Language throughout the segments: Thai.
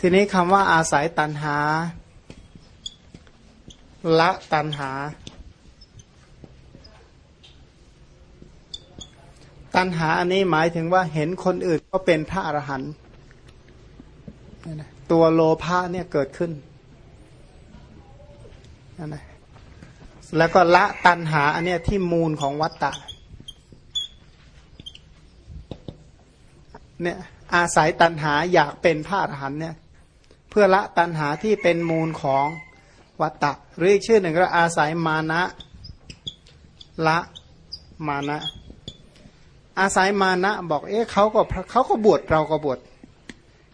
ทีนี้คำว่าอาศัยตันหา ละตันหา ตันหาอันนี้หมายถึงว่าเห็นคนอื่นก็เป็นพระอรหันต์ตัวโลภะเนี่ยเกิดขึ้นนั่นและแล้วก็ละตันหาอันเนี้ยที่มูลของวัตตะเนี่ย อาศัยตันหาอยากเป็นพระอรหันเนี่ยเพื่อละตันหาที่เป็นมูลของวัตตะหรืออีกชื่อหนึ่งก็อาศัยมานะละมานะ อาศัยมานะบอกเอ๊ะเขาก็เขาก็บวชเราก็บวช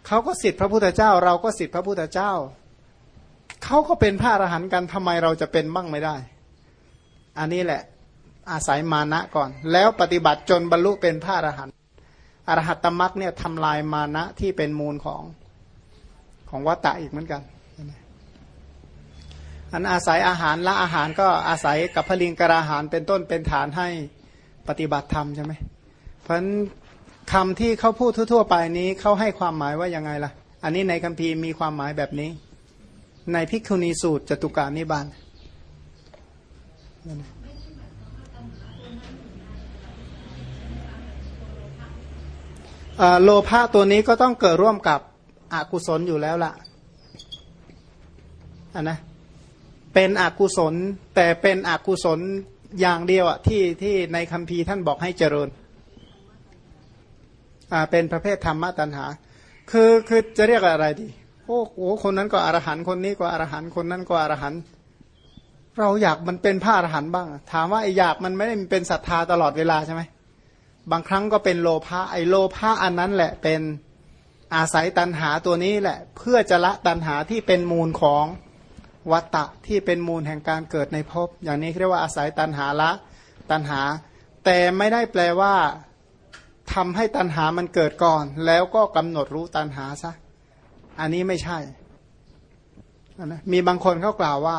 เขาก็สิทธิพระพุทธเจ้า เราก็สิทธิพระพุทธเจ้าเขาก็เป็นพระอรหันต์กันทำไมเราจะเป็นบ้างไม่ได้ อันนี้แหละอาศัยมานะก่อน แล้วปฏิบัติจนบรรลุเป็นพระอรหันต์ อรหัตตมรักเนี่ยทำลายมานะที่เป็นมูลของของวัตตะอีกเหมือนกันอันอาศัยอาหารละอาหารก็อาศัยกับพลิงกราหารเป็นต้นเป็นฐานให้ปฏิบัติธรรมใช่ไหมเพราะคำที่เขาพูดทั่ว ๆ ไปนี้เขาให้ความหมายว่ายังไงล่ะ อันนี้ในคัมภีร์มีความหมายแบบนี้ ในพิกุณีสูตรจตุการนิบาต โลภะตัวนี้ก็ต้องเกิดร่วมกับอกุศลอยู่แล้วล่ะอันนะเป็นอกุศล แต่เป็นอกุศลอย่างเดียวอะที่ที่ในคัมภีร์ท่านบอกให้เจริญอ่าเป็นประเภทธรรมะตัณหา คือคือจะเรียกอะไรดีโอ้โหคนนั้นก็อรหันคนนี้ก็อรหันคนนั้นก็อรหันเราอยากมันเป็นพระอรหันบ้าง ถามว่าไออยากมันไม่ได้เป็นศรัทธาตลอดเวลาใช่ไหม บางครั้งก็เป็นโลภะไอโลภะอันนั้นแหละเป็นอาศัยตันหาตัวนี้แหละ เพื่อจะละตันหาที่เป็นมูลของวัตตะที่เป็นมูลแห่งการเกิดในภพอย่างนี้เรียกว่าอาศัยตันหาละตันหา แต่ไม่ได้แปลว่าทำให้ตันหามันเกิดก่อน แล้วก็กำหนดรู้ตันหาซะอันนี้ไม่ใช่นะมีบางคนเขากล่าวว่า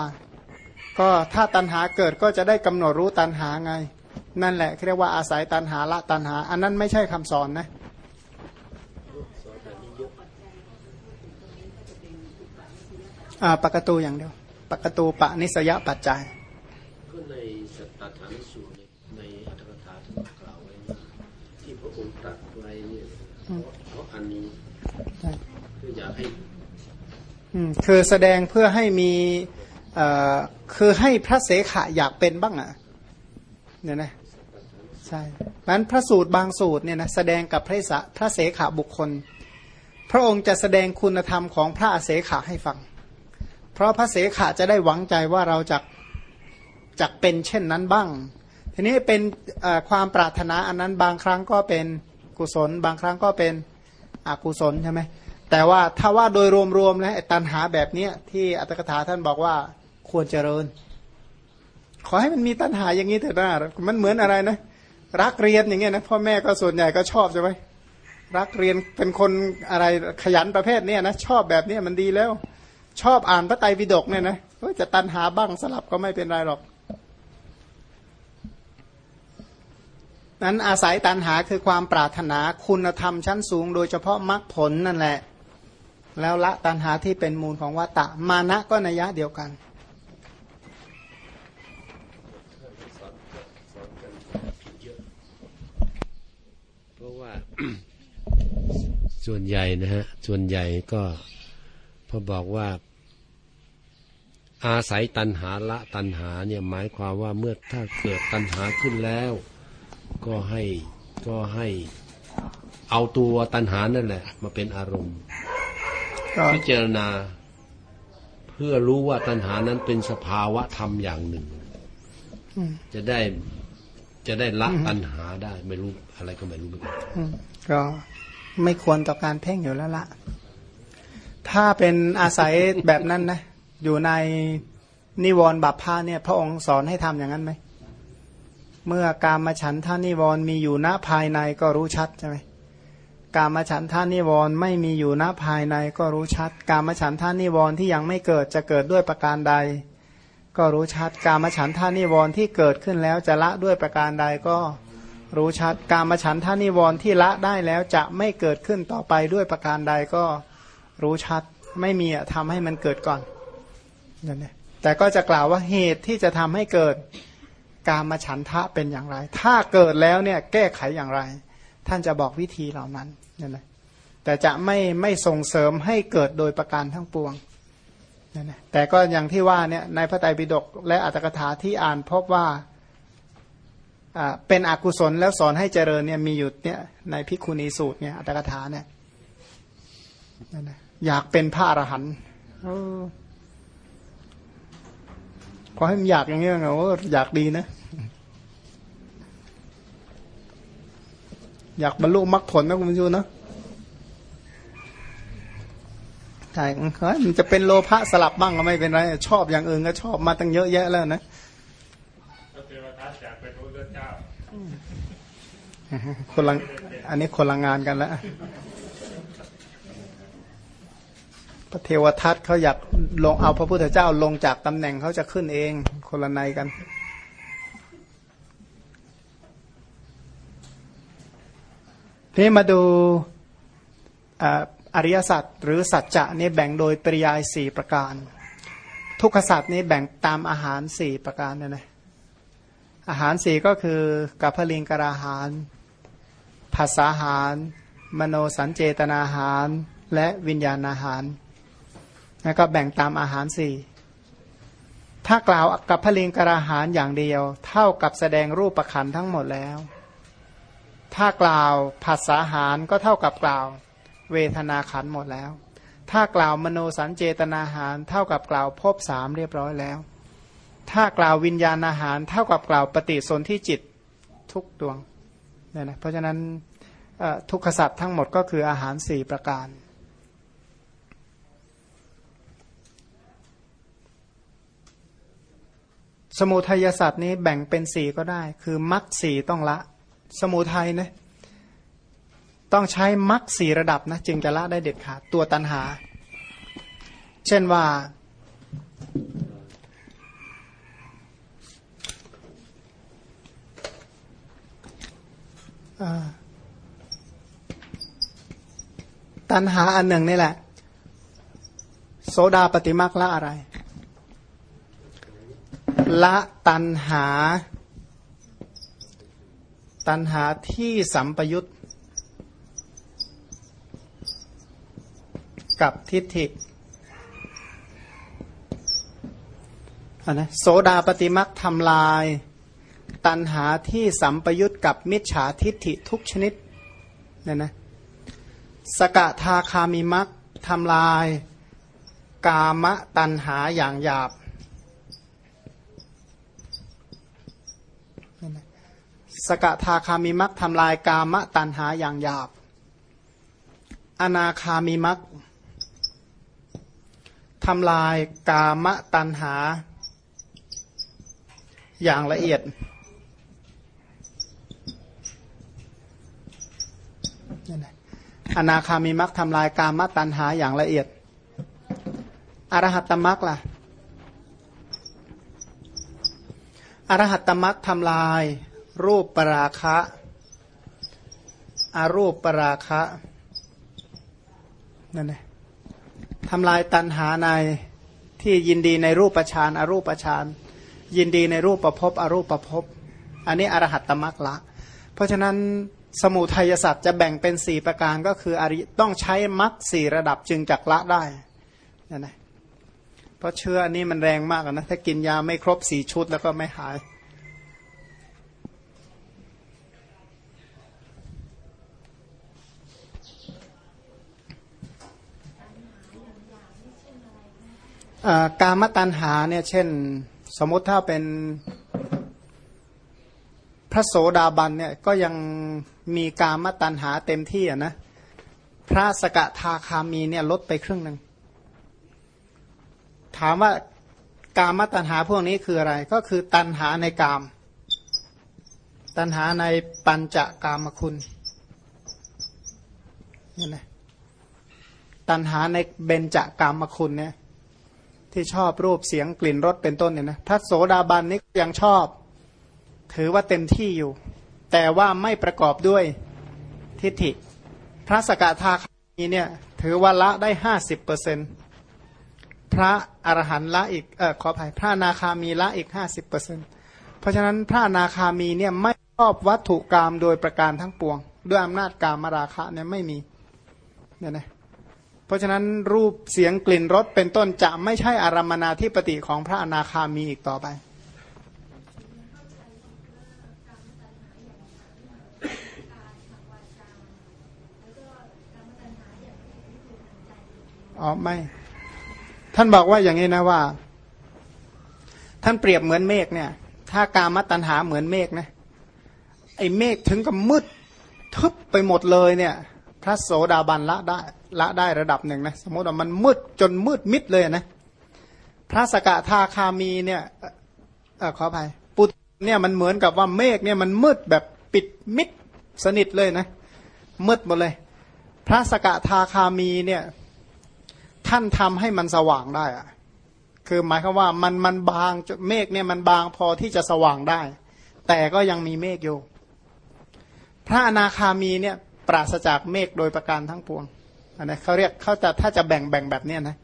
ก็ถ้าตันหาเกิดก็จะได้กำหนดรู้ตันหาไง นั่นแหละเรียกว่าอาศัยตันหาละตันหา อันนั้นไม่ใช่คำสอนนะปกตูอย่างเดียวปกตูปะนิสยปัจจัยก็ในสัตตฐานสูตรในอัตถกถาที่กล่าวไว้ที่พระองค์ตรัสไว้เนี่ยเพราะอันนี้คืออยากให้คือแสดงเพื่อให้มีคือให้พระเสขะอยากเป็นบ้างอะเนี่ยนะ ใช่นั้นพระสูตรบางสูตรเนี่ยนะแสดงกับพระสพระเสขะบุคคล พระองค์จะแสดงคุณธรรมของพระเสขะให้ฟัง เพราะพระเสขะจะได้หวังใจว่าเราจะจะเป็นเช่นนั้นบ้าง ทีนี้เป็นความปรารถนาอันนั้นบางครั้งก็เป็นกุศล บางครั้งก็เป็นอกุศลใช่ไหมแต่ว่าถ้าว่าโดยรวมๆแล้วตันหาแบบเนี้ยที่อัตถกถาท่านบอกว่าควรเจริญ ขอให้มันมีตันหาอย่างนี้เถอะนะมันเหมือนอะไรนะ รักเรียนอย่างเงี้ยนะพ่อแม่ก็ส่วนใหญ่ก็ชอบใช่ไหมรักเรียนเป็นคนอะไรขยันประเภทเนี้ยนะชอบแบบเนี้ยมันดีแล้ว ชอบอ่านพระไตรปิฎกเนี่ยนะจะตันหาบ้างสลับก็ไม่เป็นไรหรอก นั้นอาศัยตันหาคือความปรารถนาคุณธรรมชั้นสูง โดยเฉพาะมรรคผลนั่นแหละ แล้วละตันหาที่เป็นมูลของวัตตะมานะก็นัยยะเดียวกัน เพราะว่า ส่วนใหญ่นะฮะ ส่วนใหญ่ก็พอบอกว่า อาศัยตันหาละตันหาเนี่ยหมายความว่าเมื่อถ้าเกิดตันหาขึ้นแล้ว ก็ให้ก็ให้เอาตัวตันหานั่นแหละ มาเป็นอารมณ์พิจารณา เพื่อรู้ว่าตันหานั้นเป็นสภาวะธรรมอย่างหนึ่ง จะได้ จะได้ละตันหาได้ไม่รู้อะไรก็ไม่รู้เหมือนกันก็ไม่ควรต่อการเพ่งอยู่แล้วละถ้าเป็นอาศัยแบบนั้นนะ อยู่ในนิวรณ์บัพพาเนี่ย พระองค์สอนให้ทำอย่างนั้นไหม เมื่อการมาฉันท่านิวรณ์มีอยู่ณภายในก็รู้ชัดใช่ไหมการมาฉันท่านิวรณ์ไม่มีอยู่ณภายในก็รู้ชัด การมาฉันท่านิวรณ์ที่ยังไม่เกิดจะเกิดด้วยประการใด ก็รู้ชัดการมาฉันท่านิวรณ์ที่เกิดขึ้นแล้วจะละด้วยประการใดก็รู้ชัดการมาฉันท่านิวรณ์ที่ละได้แล้วจะไม่เกิดขึ้นต่อไปด้วยประการใดก็รู้ชัดไม่มีอะทำให้มันเกิดก่อนนั่นแหละแต่ก็จะกล่าวว่าเหตุที่จะทำให้เกิดการมาฉันทะเป็นอย่างไร ถ้าเกิดแล้วเนี่ยแก้ไขอย่างไร ท่านจะบอกวิธีเหล่านั้นนั่นแหละแต่จะไม่ไม่ส่งเสริมให้เกิดโดยประการทั้งปวง แหละแต่ก็อย่างที่ว่าเนี่ยในพระไตรปิฎกและอัตถกถาที่อ่านพบว่าเป็นอกุศลแล้วสอนให้เจริญเนี่ยมีอยู่เนี่ยในพิคุณีสูตรเนี่ยอัตถกถาเนี่ยนั่นแหละอยากเป็นพระอรหันต์ขอให้มันอยากอย่างนี้เหรออยากดีนะ อยากบรรลุมรรคผลนะคุณผู้ชมนะ ใช่มันจะเป็นโลภะสลับบ้างก็ไม่เป็นไร ชอบอย่างอื่นก็ชอบมาตั้งเยอะแยะแล้วนะคนละอันนี้คนละงานกันแล้วพระเทวทัตเขาอยากลงเอาพระพุทธเจ้าลงจากตำแหน่งเขาจะขึ้นเอง คนละในกันทีนี้มาดู อริยสัจหรือสัจจะนี่แบ่งโดยปริยายสี่ประการ ทุกขสัจนี่แบ่งตามอาหารสี่ประการเนี่ยนะอาหารสี่ก็คือกัพลิงกราหารภาษาหาร มโนสัญเจตนาหาร และวิญญาณอาหารแล้วก็แบ่งตามอาหารสี่ถ้ากล่าวกับพลิงกราหารอย่างเดียว เท่ากับแสดงรูปประคันทั้งหมดแล้ว ถ้ากล่าวภาษาหารก็เท่ากับกล่าว เวทนาขันหมดแล้ว ถ้ากล่าวมโนสัญเจตนาหาร เท่ากับกล่าวภพสามเรียบร้อยแล้ว ถ้ากล่าววิญญาณอาหาร เท่ากับกล่าวปฏิสนธิจิตทุกดวงเนี่ยนะเพราะฉะนั้นทุกขสัตว์ทั้งหมดก็คืออาหารสี่ประการ สมุทัยสัตว์นี้แบ่งเป็นสี่ก็ได้ คือมรรคสี่ต้องละ สมุทัยนะ ต้องใช้มรรคสี่ระดับนะจึงจะละได้เด็ดขาดตัวตันหา เช่นว่า ตันหาอันหนึ่งนี่แหละ โสดาปฏิมักละอะไร ละตันหา ตันหาที่สัมปยุต กับทิฏฐิอันนะโสดาปฏิมักทำลาย ตันหาที่สัมปยุตกับมิจฉาทิฏฐิทุกชนิดเนี่ยนะสกทาคามิมักทำลาย กามตันหาอย่างหยาบ สกทาคามิมักทำลายกามตันหาอย่างหยาบ อนาคามิมัก ทำลายกามตันหา อย่างละเอียด อนาคามีมักทำลายกามตันหาอย่างละเอียด อรหัตตมักล่ะ อรหัตตมักทำลายรูปปราคะอารูปปราคะนั่นเอง ทำลายตันหาในที่ยินดีในรูปฌานอรูปฌานยินดีในรูปประพบอรูปประพบอันนี้อรหัตตมรรคละ เพราะฉะนั้นสมุทัยสัตว์จะแบ่งเป็นสี่ประการก็คืออริต้องใช้มรรคสี่ระดับจึงจักละได้นั่นแหละเพราะเชื้ออันนี้มันแรงมากนะถ้ากินยาไม่ครบสี่ชุดแล้วก็ไม่หาย กามตัณหาเนี่ยเช่น สมมติถ้าเป็นพระโสดาบันเนี่ยก็ยังมีกามตัณหาเต็มที่อะนะพระสกทาคามีเนี่ยลดไปครึ่งหนึ่งถามว่ากามตัณหาพวกนี้คืออะไร ก็คือตัณหาในกาม ตัณหาในปัญจกามคุณนี่นะตัณหาในเบญจกามคุณเนี่ย ที่ชอบรูปเสียงกลิ่นรสเป็นต้นเนี่ยนะถ้าโสดาบันนี้ยังชอบ ถือว่าเต็มที่อยู่ แต่ว่าไม่ประกอบด้วยทิฏฐิ พระสกทาคามีเนี่ยถือว่าละได้ห้าสิบเปอร์เซ็นพระอรหันต์ละอีกเออขออภัยพระนาคามีละอีกห้าสิบเปอร์เซ็นเพราะฉะนั้นพระนาคามีเนี่ยไม่ชอบวัตถุกรรมโดยประการทั้งปวง ด้วยอำนาจกรรมราคะเนี่ยไม่มีเนี่ยนะ เพราะฉะนั้นรูปเสียงกลิ่นรสเป็นต้นจะไม่ใช่อารมนาที่ปฏิของพระอนาคามีอีกต่อไป อ๋อไม่ ท่านบอกว่าอย่างนี้นะว่า ท่านเปรียบเหมือนเมฆเนี่ย ถ้ากามตัณหาเหมือนเมฆนะไอ้เมฆถึงกับมืดทึบไปหมดเลยเนี่ย พระโสดาบันละได้ละได้ระดับหนึ่งนะสมมติว่ามันมืดจนมืดมิดเลยนะพระสกทาคามีเนี่ยออขออภัยปุตเนี่ยมันเหมือนกับว่าเมฆเนี่ยมันมืดแบบปิดมิดสนิทเลยนะมืดหมดเลย พระสกทาคามีเนี่ยท่านทำให้มันสว่างได้อะคือหมายความว่ามันมันบางเมฆเนี่ยมันบางพอที่จะสว่างได้ แต่ก็ยังมีเมฆอยู่ พระอนาคามีเนี่ย ปราศจากเมฆโดยประการทั้งปวงอันนี้เขาเรียกเขาจะถ้าจะแบ่งแบ่งแบบเนี้ยนะ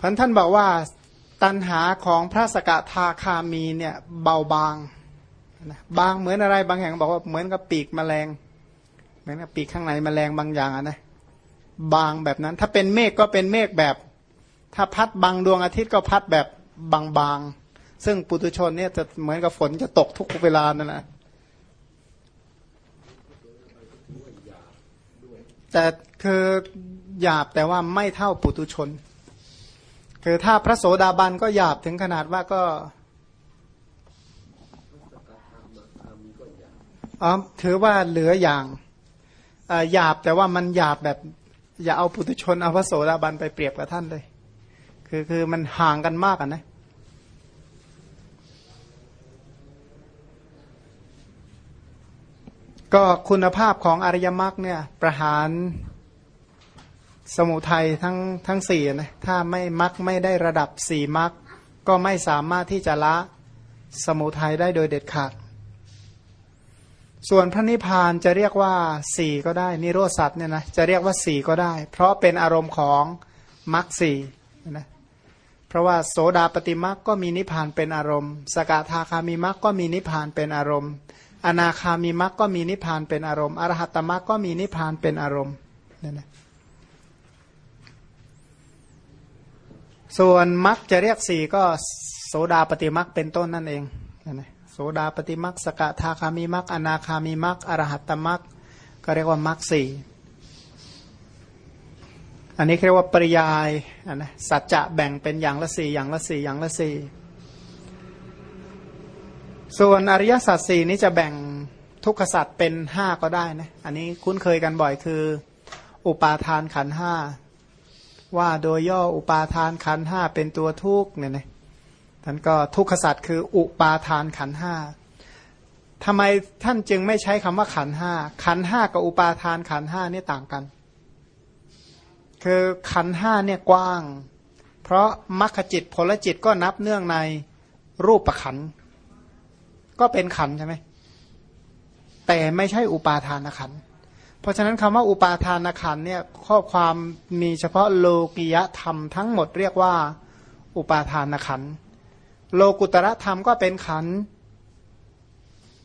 พันท่านบอกว่าตันหาของพระสกทาคามีเนี่ยเบาบางนะบางเหมือนอะไรบางแห่งบอกว่าเหมือนกับปีกแมลงเหมือนกับปีกข้างในแมลงบางอย่างนะบางแบบนั้น ถ้าเป็นเมฆก็เป็นเมฆแบบ ถ้าพัดบางดวงอาทิตย์ก็พัดแบบบางๆซึ่งปุตุชนเนี่ยจะเหมือนกับฝนจะตกทุกเวลานั่นแหละ แต่คือหยาบแต่ว่าไม่เท่าปุตุชน คือถ้าพระโสดาบันก็หยาบถึงขนาดว่าก็อ๋อถือว่าเหลืออย่างหยาบแต่ว่ามันหยาบแบบ อย่าเอาปุตุชนเอาพระโสดาบันไปเปรียบกับท่านเลย คือคือมันห่างกันมากอะนะ ก็คุณภาพของอริยมรรคเนี่ยประหารสมุทัยทั้งทั้งสี่นะถ้าไม่มรรคไม่ได้ระดับสี่มรรคก็ไม่สามารถที่จะละสมุทัยได้โดยเด็ดขาด ส่วนพระนิพพานจะเรียกว่าสี่ก็ได้ นิโรสัตว์เนี่ยนะจะเรียกว่าสี่ก็ได้ เพราะเป็นอารมณ์ของมรรคสี่นะเพราะว่าโสดาปฏิมรรคก็มีนิพพานเป็นอารมณ์ สกทาคามีมรรคก็มีนิพพานเป็นอารมณ์ อนาคามีมรรคก็มีนิพพานเป็นอารมณ์อรหัตตมรรคก็มีนิพพานเป็นอารมณ์นี่ยนะส่วนมรรคจะเรียกสี่ก็โสดาปฏิมรรคเป็นต้นนั่นเองนะโสดาปฏิมรรคสกทาคามีมรรคอนาคามีมรรคอรหัตตมรรคก็เรียกว่ามรรคสี่อันนี้เรียกว่าปริยายนะสัจจะแบ่งเป็นอย่างละสี่อย่างละสี่อย่างละสี่ ส่วนอริยสัจสี่นี้จะแบ่งทุกขสัจเป็นห้าก็ได้นะ อันนี้คุ้นเคยกันบ่อยคือ อุปาทานขันห้าว่าโดยย่ออุปาทานขันห้าเป็นตัวทุกเนี่ยนะท่านก็ทุกขสัตว์คืออุปาทานขันห้าทำไมท่านจึงไม่ใช้คำว่าขันห้าขันห้ากับอุปาทานขันห้านี่ต่างกัน คือขันห้าเนี่ยกว้าง เพราะมรรคจิตผลจิตก็นับเนื่องในรูปประขัน ก็เป็นขันใช่ไหมแต่ไม่ใช่อุปาทานขัน เพราะฉะนั้นคำว่าอุปาทานขันเนี่ยข้อความมีเฉพาะโลกิยธรรมทั้งหมดเรียกว่า อุปาทานขัน โลกุตระธรรมก็เป็นขัน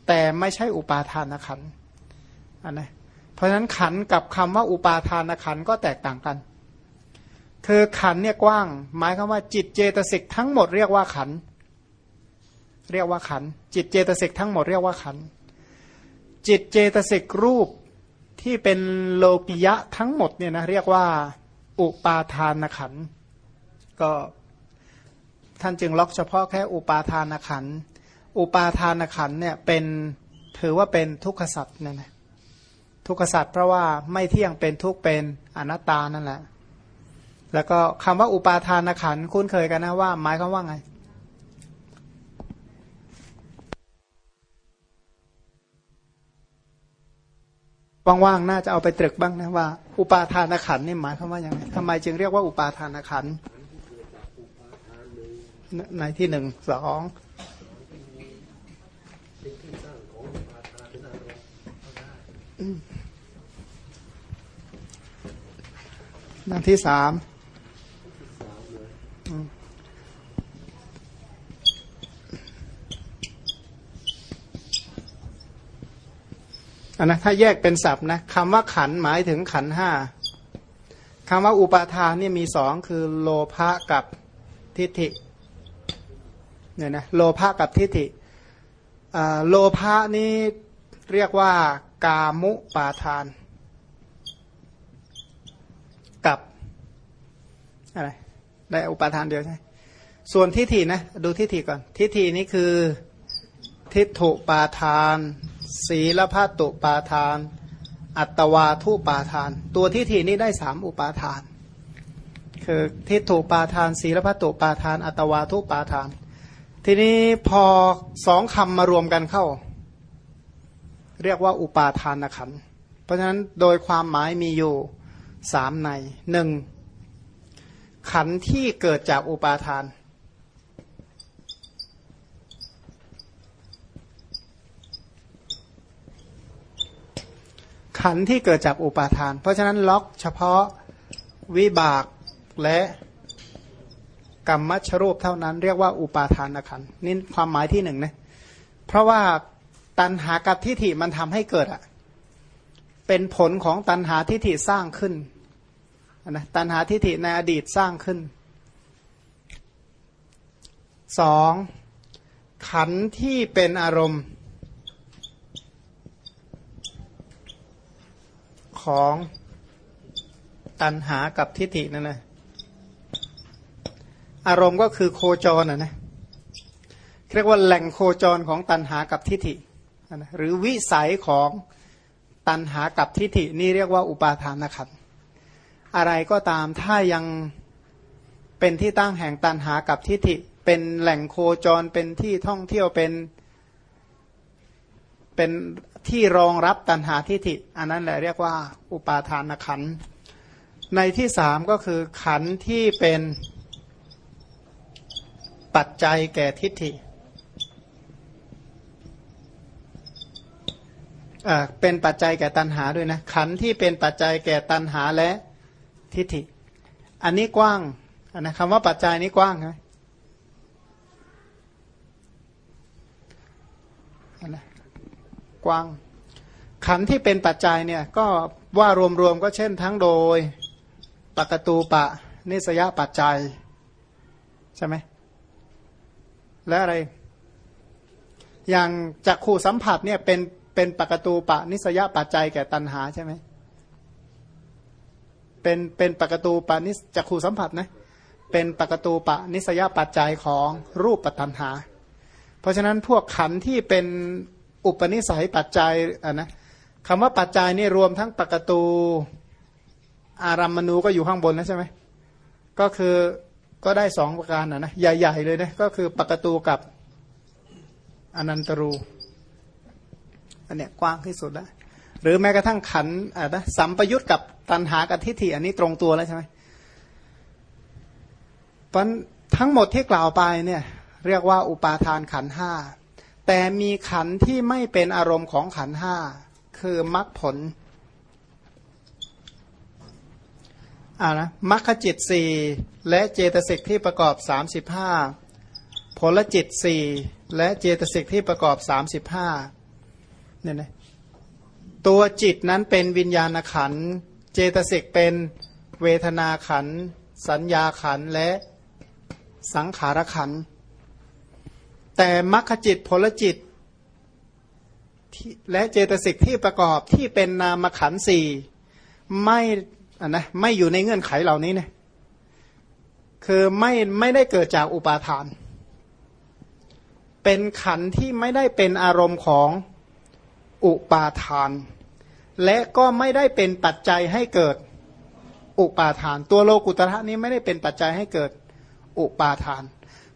แต่ไม่ใช่อุปาทานขันอันนะเพราะฉะนั้นขันกับคำว่าอุปาทานขันก็แตกต่างกัน คือขันเนี่ยกว้าง หมายคือว่าจิตเจตสิกทั้งหมดเรียกว่าขันเเรียกว่าขัน จิตเจตสิกทั้งหมดเรียกว่าขัน จิตเจตสิกรูปที่เป็นโลกิยะทั้งหมดเนี่ยนะเรียกว่าอุปาทานขันก็ท่านจึงล็อกเฉพาะแค่อุปาทานขันอุปาทานขันเนี่ยเป็นถือว่าเป็นทุกขสัตว์เนี่ยนะทุกขสัตว์เพราะว่าไม่เที่ยงเป็นทุกเป็นอนัตตานั่นแหละ แล้วก็คำว่าอุปาทานขันคุ้นเคยกันนะว่าหมายความว่าไง ว่างๆน่าจะเอาไปตรึกบ้างนะว่า อุปาทานขันนี่หมายความว่าอย่างไรทำไมจึงเรียกว่าอุปาทานขันในที่หนึ่งสองหน้าที่สามอืมอั นนะถ้าแยกเป็นศัพท์นะคำว่าขันหมายถึงขันห้าคำว่าอุปาทานเนี่ยมีสองคือโลภะกับทิฏฐิเนี่ยนะโลภะกับทิฏฐิโลภะนี่เรียกว่ากามุปาทาน กับอะไรได้อุปาทานเดียวใช่ส่วนทิฏฐินะดูทิฏฐิก่อน ทิฏฐินี่คือทิฏฐุปาทาน ศีลพัตุปาทาน อัตวาทุปาทาน ตัวทิฏฐินี้ได้สามอุปาทาน คือทิฏฐุปาทาน ศีลพัตุปาทาน อัตวาทุปาทาน ทีนี้พอสองคำมารวมกันเข้า เรียกว่าอุปาทานขันเพราะฉะนั้นโดยความหมายมีอยู่สามในหนึ่งขันที่เกิดจากอุปาทาน ขันที่เกิดจากอุปาทาน เพราะฉะนั้นล็อกเฉพาะวิบากและกรรมชรูปเท่านั้นเรียกว่าอุปาทานขันนี่ความหมายที่หนึ่งนะเพราะว่าตันหากับทิฏฐิมันทำให้เกิดอะเป็นผลของตันหาทิฏฐิสร้างขึ้นนะตันหาทิฏฐิในอดีตสร้างขึ้นสองขันที่เป็นอารมณ์ ของตันหากับทิฏฐินั่นนะอารมณ์ก็คือโคจรนะนะเรียกว่าแหล่งโคจรของตันหากับทิฏฐินะหรือวิสัยของตันหากับทิฏฐินี่เรียกว่าอุปาทานขันธ์อะไรก็ตามถ้ายังเป็นที่ตั้งแห่งตันหากับทิฏฐิ เป็นแหล่งโคจรเป็นที่ท่องเที่ยวเป็นเป็น ที่รองรับตันหาทิฏฐิอันนั้นแหละเรียกว่า อุปาทานขัน ในที่สามก็คือขันที่เป็นปัจจัยแก่ทิฏฐิเป็นปัจจัยแก่ตันหาด้วยนะ ขันที่เป็นปัจจัยแก่ตันหาและทิฏฐิ อันนี้กว้างนนะคำว่าปัจจัยนี้กว้างไหมอันนะ กว้าง ขันที่เป็นปัจจัยเนี่ยก็ว่ารวมๆก็เช่นทั้งโดยปกตูปะ นิสยปัจจัย ใช่ไหมและอะไร อย่างจักขู่สัมผัสเนี่ยเป็นเป็นปกตูปะ นิสยปัจจัยแก่ตันหาใช่ไหมเป็นเป็นปกตูปานิสจักขู่สัมผัสนะเป็นปกตูปะนิสยปัจจัยของรูปปัตันหา เพราะฉะนั้นพวกขันที่เป็น อุปนิสัยปัจจัยอะนะคำว่าปัจจัยนี่รวมทั้งปกตูอารัมมณูก็อยู่ข้างบนนะใช่ไหมก็คือก็ได้สองประการนะนะใหญ่ ๆ เลยนะก็คือปกตูกับอนันตรูอันเนี้ยกว้างที่สุดแล้วหรือแม้กระทั่งขันอะนะสัมปยุตกับตันหากับทิฏฐิอันนี้ตรงตัวแล้วใช่ไหมเพราะทั้งหมดที่กล่าวไปเนี่ย เรียกว่าอุปาทานขันห้า แต่มีขันที่ไม่เป็นอารมณ์ของขันห้าคือมรรคผลอ่านะมรรคจิตสี่และเจตสิกที่ประกอบสามสิบห้าผลจิตสี่และเจตสิกที่ประกอบสามสิบห้าเนี่ยนะตัวจิตนั้นเป็นวิญญาณขัน เจตสิกเป็นเวทนาขัน สัญญาขันและสังขารขัน แต่มรรคจิตผลจิต และเจตสิกที่ประกอบที่เป็นนามขันสี่ไม่ะนะไม่อยู่ในเงื่อนไขเหล่านี้เนี่ยคือไม่ไม่ได้เกิดจากอุปาทาน เป็นขันที่ไม่ได้เป็นอารมณ์ของอุปาทาน และก็ไม่ได้เป็นปัจจัยให้เกิดอุปาทาน ตัวโลกุตระนี้ไม่ได้เป็นปัจจัยให้เกิดอุปาทาน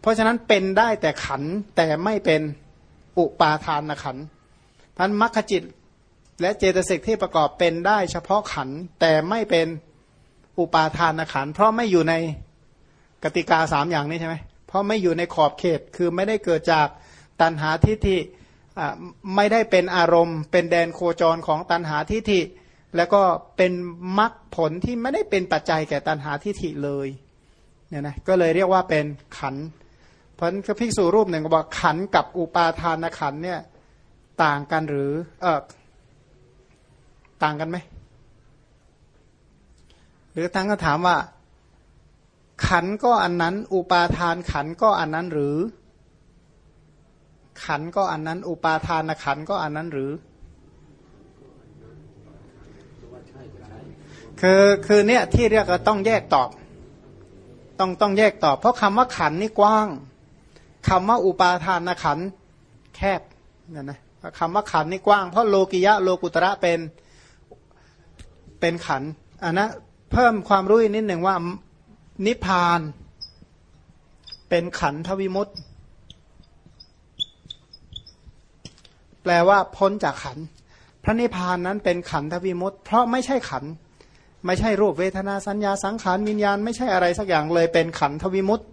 เพราะฉะนั้นเป็นได้แต่ขันแต่ไม่เป็นอุปาทานนะขันพันมรรคจิตและเจตสิกที่ประกอบเป็นได้เฉพาะขันแต่ไม่เป็นอุปาทานขันเพราะไม่อยู่ในกติกาสามอย่างนี้ใช่ไหมเพราะไม่อยู่ในขอบเขตคือไม่ได้เกิดจากตันหาทิฏฐิไม่ได้เป็นอารมณ์ เป็นแดนโคจรของตันหาทิฏฐิแล้วก็เป็นมรรคผลที่ไม่ได้เป็นปัจจัยแก่ตันหาทิฏฐิเลยเนี่ยนะก็เลยเรียกว่าเป็นขันธ์ เพราะฉะนั้นภิกษุรูปหนึ่งบอกขันกับอุปาทานขันเนี่ยต่างกันหรือเออต่างกันไหมหรือทั้งก็ถามว่า ขันก็อันนั้น อุปาทานขันก็อันนั้นหรือ ขันก็อันนั้น อุปาทานขันก็อันนั้นหรือคือคือเนี่ยที่เรียกว่าต้องแยกตอบ ต้องต้องแยกตอบ เพราะคำว่าขันนี่กว้าง คำว่าอุปาทานขันแคบเนี่ยนะคำว่าขันนี่กว้าง เพราะโลกิยะโลกุตระเป็นเป็นขันอันนะเพิ่มความรู้อีกนิดหนึ่งว่านิพพานเป็นขันธวิมุตต์แปลว่าพ้นจากขัน พระนิพพานนั้นเป็นขันธวิมุตต์เพราะไม่ใช่ขัน ไม่ใช่รูปเวทนาสัญญาสังขารวิญญาณ ไม่ใช่อะไรสักอย่างเลยเป็นขันธวิมุตต์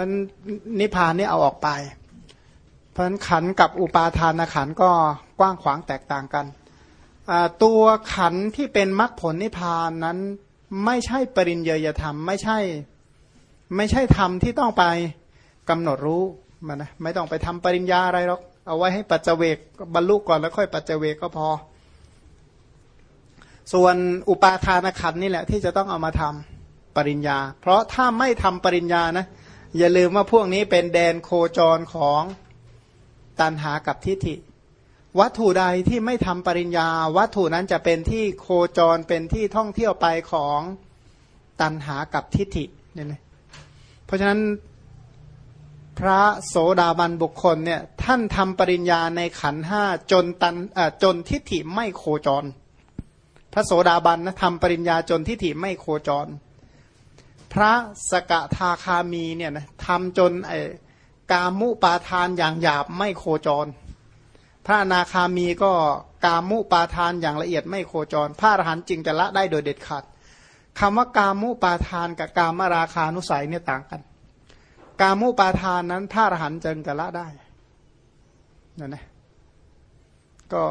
มันนิพพานนี่เอาออกไป เพราะฉะนั้นขันกับอุปาทานขันก็กว้างขวางแตกต่างกัน ตัวขันที่เป็นมรรคผลนิพพานนั้นไม่ใช่ปริญญยธรรม ไม่ใช่ไม่ใช่ธรรมที่ต้องไปกำหนดรู้มันนะไม่ต้องไปทำปริญญาอะไรหรอกเอาไว้ให้ปัจเจเวกบรรลุก่อนแล้วค่อยปัจเจเวกก็พอ ส่วนอุปาทานขันนี่แหละที่จะต้องเอามาทำปริญญา เพราะถ้าไม่ทำปริญญานะ อย่าลืมว่าพวกนี้เป็นแดนโคจรของตันหากับทิฏฐิ วัตถุใดที่ไม่ทำปริญญา วัตถุนั้นจะเป็นที่โคจรเป็นที่ท่องเที่ยวไปของตันหากับทิฏฐิเนี่ยนะเพราะฉะนั้นพระโสดาบันบุคคลเนี่ยท่านทำปริญญาในขันห้าจนตันจนทิฏฐิไม่โคจร พระโสดาบันนะทำปริญญาจนทิฏฐิไม่โคจร พระสกทาคามีเนี่ยนะทำจนไอกามุปาทานอย่างหยาบไม่โคจร พระนาคามีก็กามุปาทานอย่างละเอียดไม่โคจร พระอรหันต์จึงจะละได้โดยเด็ดขาดคำว่ากามุปาทานกับกามราคานุสัยเนี่ยต่างกัน กามุปาทานนั้นพระอรหันต์จึงจะละได้นั่นนะก็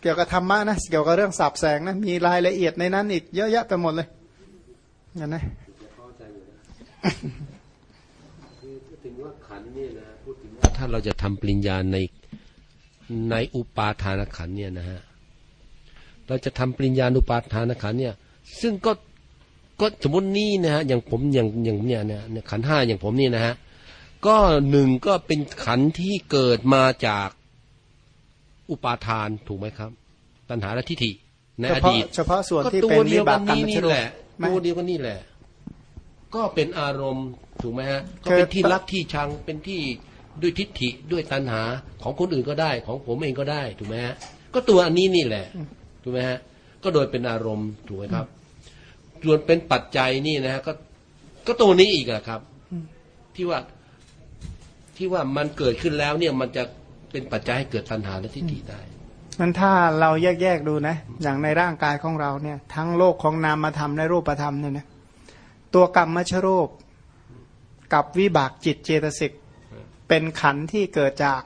เกี่ยวกับธรรมะนะเกี่ยวกับเรื่องสับแสงนะมีรายละเอียดในนั้นอีกเยอะแยะไปหมดเลยนั่นนะ ถึงว่าขันเนี่ยนะพูดถึงว่าถ้าเราจะทำปริญญาในในอุปาทานขันเนี่ยนะฮะเราจะทำปริญญาอุปาทานขันเนี่ย ซึ่งก็ก็สมมตินี่นะฮะอย่างผมอย่างอย่างเนี่ยเนี่ยขันห้าอย่างผมนี่นะฮะก็หนึ่งก็เป็นขันที่เกิดมาจากอุปาทานถูกไหมครับ ตัณหาและทิฏฐิในอดีตเฉพาะส่วนที่เป็นวิบากกรรมนี่แหละตัวเดียวกันนี่แหละ ก็เป็นอารมณ์ถูกไหมฮะก็เป็นที่รักที่ชังเป็นที่ด้วยทิฏฐิด้วยตัณหาของคนอื่นก็ได้ ของผมเองก็ได้ถูกไหมฮะก็ตัวอันนี้นี่แหละถูกไหมฮะก็โดยเป็นอารมณ์ถูกไหมครับส่วนเป็นปัจจัยนี่นะฮะก็ก็ตัวนี้อีกอะครับ ที่ว่าที่ว่ามันเกิดขึ้นแล้วเนี่ยมันจะเป็นปัจจัยให้เกิดตัณหาและทิฏฐิได้นั้นถ้าเราแยกๆดูนะ อย่างในร่างกายของเราเนี่ย ทั้งโลกของนามธรรมและรูปธรรมเนี่ยนะ ตัวกรรมมชรูปกับวิบากจิตเจตสิกเป็นขันที่เกิดจาก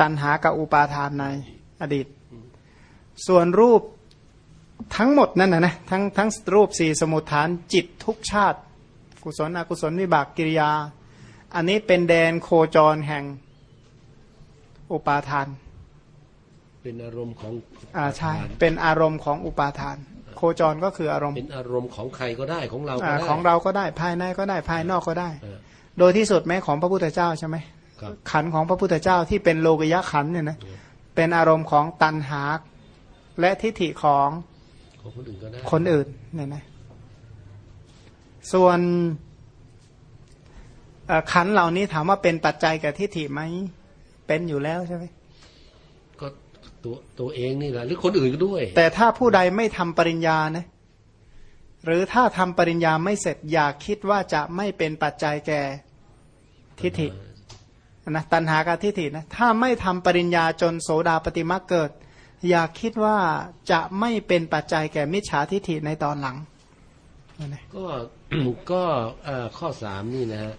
ตัณหากับอุปาทานในอดีต ส่วนรูปทั้งหมดนั่นนะนะทั้งทั้งรูปสี่สมุทฐานจิตทุกชาติ กุศลอกุศลวิบากกิริยา อันนี้เป็นแดนโคจรแห่งอุปาทาน เป็นอารมณ์ของอ่าใช่เป็นอารมณ์ของอุปาทานโคจรก็คืออารมณ์เป็นอารมณ์ของใครก็ได้ของเราก็ได้ของเราก็ได้ภายในก็ได้ภายนอกก็ได้ โดยที่สุดแม้ของพระพุทธเจ้าใช่ไหมขันของพระพุทธเจ้าที่เป็นโลกยะขันเนี่ยนะเป็นอารมณ์ของตันหาและทิฏฐิของคนอื่นก็ได้คนอื่นเนี่ยนะส่วนขันเหล่านี้ถามว่าเป็นปัจจัยกับทิฏฐิไหมเป็นอยู่แล้วใช่ไหม ตัวตัวเองนี่แหละหรือคนอื่นก็ด้วย แต่ถ้าผู้ใดไม่ทำปริญญานะหรือถ้าทำปริญญาไม่เสร็จอย่าคิดว่าจะไม่เป็นปัจจัยแก่ทิฏฐินะตัณหากับทิฏฐินะถ้าไม่ทำปริญญาจนโสดาปฏิมาเกิด อย่าคิดว่าจะไม่เป็นปัจจัยแก่มิจฉาทิฏฐิในตอนหลัง ก็ก็ข้อสามนี่นะฮะ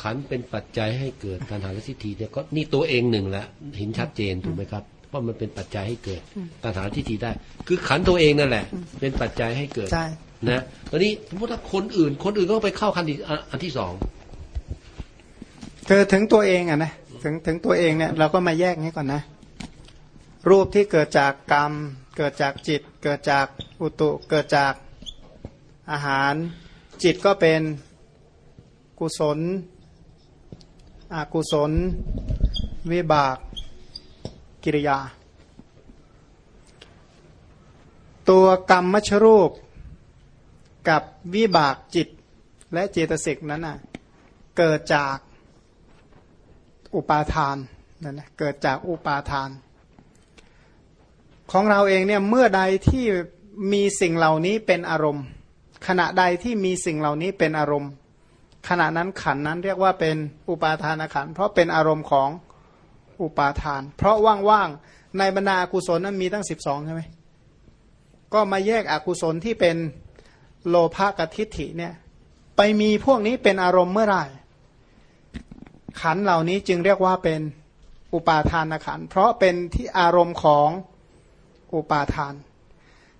ขันเป็นปัจจัยให้เกิดตัณหาและทิฏฐิเนี่ยก็นี่ตัวเองหนึ่งแล้วเห็นชัดเจนถูกไหมครับ ว่ามันเป็นปัจจัยให้เกิดตัณหาและทิฏฐิได้ คือขันตัวเองนั่นแหละ เป็นปัจจัยให้เกิดใช่นะตอนนี้สมมติถ้าคนอื่น คนอื่นก็ไปเข้าขันที่อันอันที่สองคือถึงตัวเองอะนะถึงถึงตัวเองเนี่ยเราก็มาแยกนี้ก่อนนะ รูปที่เกิดจากกรรม เกิดจากจิต เกิดจากอุตุเกิดจากอาหาร จิตก็เป็นกุศลอกุศล วิบาก กิริยา ตัวกรรมมชรูปกับวิบากจิตและเจตสิกนั้นน่ะเกิดจากอุปาทานนั่นนะเกิดจากอุปาทาน ของเราเองเนี่ยเมื่อใดที่มีสิ่งเหล่านี้เป็นอารมณ์ ขณะใดที่มีสิ่งเหล่านี้เป็นอารมณ์ ขณะนั้นขันนั้นเรียกว่าเป็นอุปาทานขันเพราะเป็นอารมณ์ของ อุปาทาน เพราะว่างๆในบรรดาอากุศลนั้นมีตั้งสิบสองใช่ไหมก็มาแยกอกุศลที่เป็นโลภะกับทิฏฐิเนี่ยไปมีพวกนี้เป็นอารมณ์เมื่อไหร่ขันเหล่านี้จึงเรียกว่าเป็นอุปาทานขันเพราะเป็นที่อารมณ์ของอุปาทาน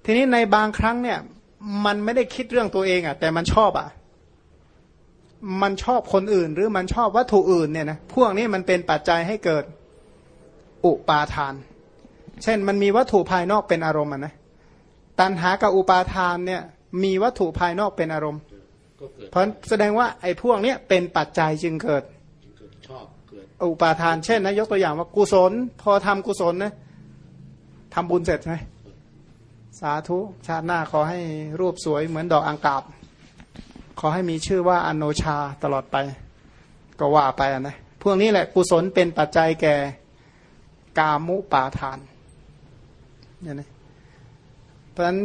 ทีนี้ในบางครั้งเนี่ยมันไม่ได้คิดเรื่องตัวเองอะ่ะแต่มันชอบอะ่ะมันชอบคนอื่นหรือมันชอบวัตถุอื่นเนี่ยนะพวกนี้มันเป็นปัจจัยให้เกิด อุปาทาน เช่นมันมีวัตถุภายนอกเป็นอารมณ์อะนะตันหากับอุปาทานเนี่ยมีวัตถุภายนอกเป็นอารมณ์ก็เกิดเพราะแสดงว่าไอ้พวกเนี้ยเป็นปัจจัยจึงเกิดเกิดชอบเกิดอุปาทานเช่นนะยกตัวอย่างว่ากุศล พอทำกุศลนะทำบุญเสร็จใช่ไหมสาธุชาติหน้าขอให้รูปสวยเหมือนดอกอังกาบ ขอให้มีชื่อว่าอโนชาตลอดไป ก็ว่าไปอะนะพวกนี้แหละกุศลเป็นปัจจัยแก่ กามุปาทานเนี่ยนะเพราะฉะนั้น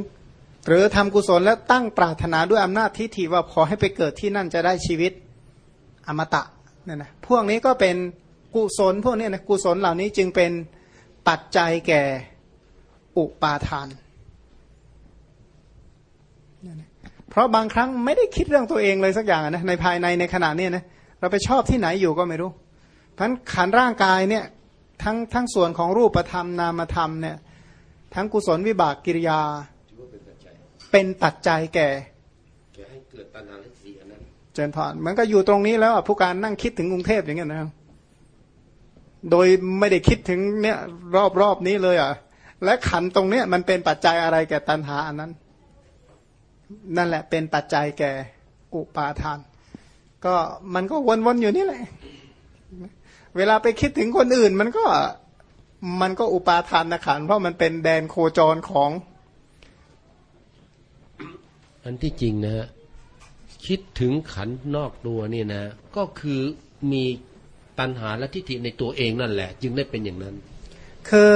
หรือทำกุศลแล้วตั้งปรารถนาด้วยอำนาจทิฏฐิว่าขอให้ไปเกิดที่นั่นจะได้ชีวิตอมตะเนี่ยนะพวกนี้ก็เป็นกุศลพวกนี้นะกุศลเหล่านี้จึงเป็นปัจจัยแก่อุปาทาน เพราะบางครั้งไม่ได้คิดเรื่องตัวเองเลยสักอย่างนะในภายในในขณะนี้นะเราไปชอบที่ไหนอยู่ก็ไม่รู้ เพราะฉะนั้นขันร่างกายเนี่ย ทั้งทั้งส่วนของรูปธรรมนามธรรมเนี่ยทั้งกุศลวิบากกิริยา เป็นปัจจัยเป็นปัจแก่แกให้เกิดตัณหาและทิฏฐิอันนั้นเจนพรมันก็อยู่ตรงนี้แล้วอะผู้การนั่งคิดถึงกรุงเทพอย่างเงี้ยนะครับโดยไม่ได้คิดถึงเนี่ยรอบรอบนี้เลยอะ และขันตรงเนี้ยมันเป็นปัจจัยอะไรแก่ตัณหาอันนั้น นั่นแหละเป็นปัจจัยแก่อุปาทาน ก็มันก็วนๆอยู่นี่แหละ เวลาไปคิดถึงคนอื่น มันก็มันก็อุปาทานนะขันเพราะมันเป็นแดนโคจรของ อันที่จริงนะฮะคิดถึงขันธ์นอกตัวเนี่ยนะ ก็คือมีตัณหาและทิฏฐิในตัวเองนั่นแหละ จึงได้เป็นอย่างนั้น คือ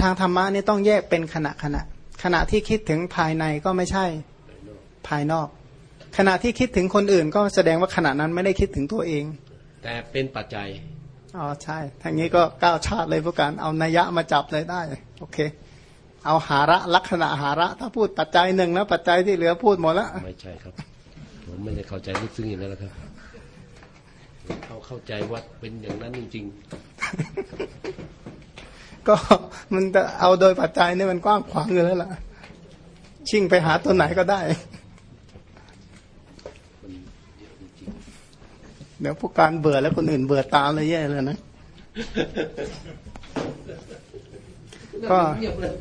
ทางธรรมะนี่ต้องแยกเป็นขณะขณะ ขณะที่คิดถึงภายในก็ไม่ใช่ภายนอก ขณะที่คิดถึงคนอื่น ก็แสดงว่าขณะนั้นไม่ได้คิดถึงตัวเอง แต่เป็นปัจจัย อ๋อใช่ทางนี้ก็ก้าวชาติเลยพวกการเอานัยยะมาจับเลยได้ โอเค เอาหาระลักษณะหาระ ถ้าพูดปัจจัยหนึ่งแล้วปัจจัยที่เหลือพูดหมดแล้วไม่ใช่ครับ ผมไม่ได้เข้าใจลึกซึ้งอย่างนั้นแล้วครับเขาเข้าใจว่าเป็นอย่างนั้นจริงก็มันจะเอาโดยปัจจัยเนี่ยมันกว้างขวางอยู่แล้วล่ะ ชิ่งไปหาตัวไหนก็ได้ ๆ มันเยอะจริง เดี๋ยวพวกการเบื่อแล้วคนอื่นเบื่อตามเลยแย่เลยนะๆก็เงียบเลย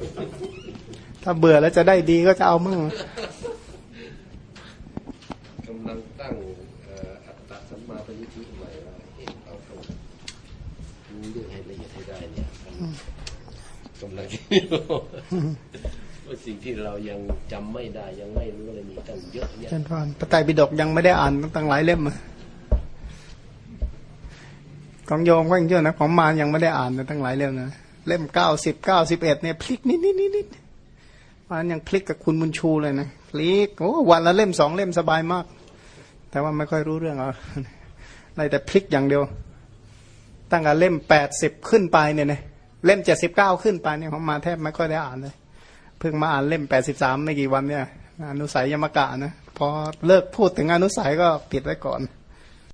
ถ้าเบื่อแล้วจะได้ดีก็จะเอามั่งกำลังตั้งเอ่ออัตตะสัมมาปณิธิใหม่ว่าเอ๊ะเอาตรงรู้เรื่องให้ละเอียดให้ได้เนี่ยกำลังคิดอยู่ว่าสิ่งที่เรายังจำไม่ได้ยังไม่รู้อะไรมีตั้งเยอะแยะเช่นพรพระไตรปิฎกยังไม่ได้อ่านตั้งหลายเล่มอะ ของโยมก็ยังเยอะนะของมารยังไม่ได้อ่านเลยตั้งหลายเล่มนะเล่มเก้าสิบเก้าสิบเอ็ดเนี่ยพลิกนิดนิดนิดนิดมันยังพลิกกับคุณบุญชูเลยนะพลิกโอ้วันละเล่มสองเล่มสบายมาก แต่ว่าไม่ค่อยรู้เรื่องเอาในแต่พลิกอย่างเดียว ตั้งแต่เล่มแปดสิบขึ้นไปเนี่ยนะเล่มเจ็ดสิบเก้าขึ้นไปเนี่ยของมาแทบไม่ค่อยได้อ่านเลยเพิ่งมาอ่านเล่มแปดสิบสามไม่กี่วันเนี่ยอนุสัยยมกะนะพอเลิกพูดถึงอนุสัยก็ปิดไว้ก่อน